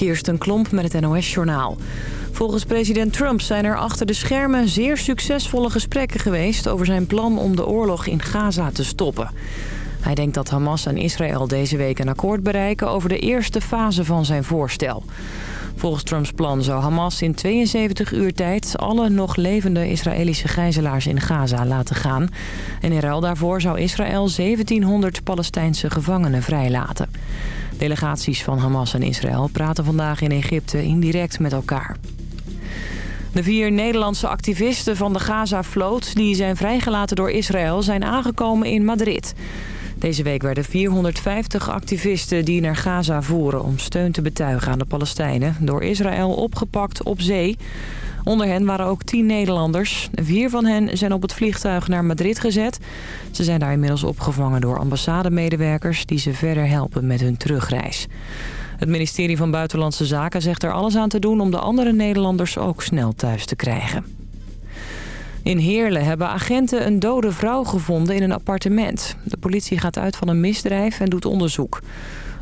Kirsten Klomp met het NOS-journaal. Volgens president Trump zijn er achter de schermen zeer succesvolle gesprekken geweest... over zijn plan om de oorlog in Gaza te stoppen. Hij denkt dat Hamas en Israël deze week een akkoord bereiken... over de eerste fase van zijn voorstel. Volgens Trumps plan zou Hamas in 72 uur tijd... alle nog levende Israëlische gijzelaars in Gaza laten gaan. En in ruil daarvoor zou Israël 1700 Palestijnse gevangenen vrijlaten. Delegaties van Hamas en Israël praten vandaag in Egypte indirect met elkaar. De vier Nederlandse activisten van de Gaza-vloot... die zijn vrijgelaten door Israël, zijn aangekomen in Madrid. Deze week werden 450 activisten die naar Gaza voeren... om steun te betuigen aan de Palestijnen... door Israël opgepakt op zee. Onder hen waren ook tien Nederlanders. Vier van hen zijn op het vliegtuig naar Madrid gezet. Ze zijn daar inmiddels opgevangen door ambassademedewerkers... die ze verder helpen met hun terugreis. Het ministerie van Buitenlandse Zaken zegt er alles aan te doen... om de andere Nederlanders ook snel thuis te krijgen. In Heerlen hebben agenten een dode vrouw gevonden in een appartement. De politie gaat uit van een misdrijf en doet onderzoek.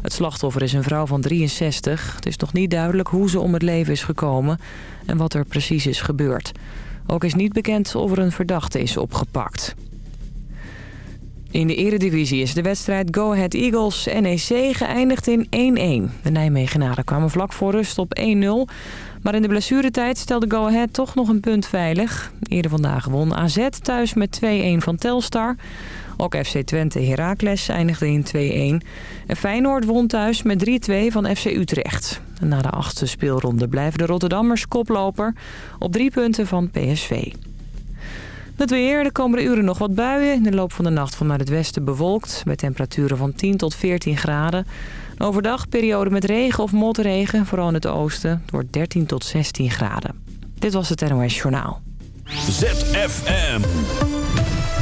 Het slachtoffer is een vrouw van 63. Het is nog niet duidelijk hoe ze om het leven is gekomen en wat er precies is gebeurd. Ook is niet bekend of er een verdachte is opgepakt. In de eredivisie is de wedstrijd Go Ahead Eagles-NEC geëindigd in 1-1. De Nijmegenaren kwamen vlak voor rust op 1-0. Maar in de blessuretijd stelde Go Ahead toch nog een punt veilig. Eerder vandaag won AZ thuis met 2-1 van Telstar. Ook FC Twente Heracles eindigde in 2-1. En Feyenoord won thuis met 3-2 van FC Utrecht. Na de achtste speelronde blijven de Rotterdammers koploper op drie punten van PSV. Het weer, de komende uren nog wat buien. In de loop van de nacht vanuit het westen bewolkt. Met temperaturen van 10 tot 14 graden. Overdag periode met regen of motregen, vooral in het oosten. Het wordt 13 tot 16 graden. Dit was het NOS Journaal. ZFM.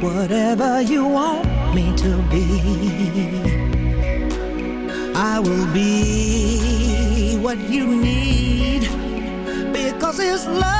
whatever you want me to be. I will be what you need because it's love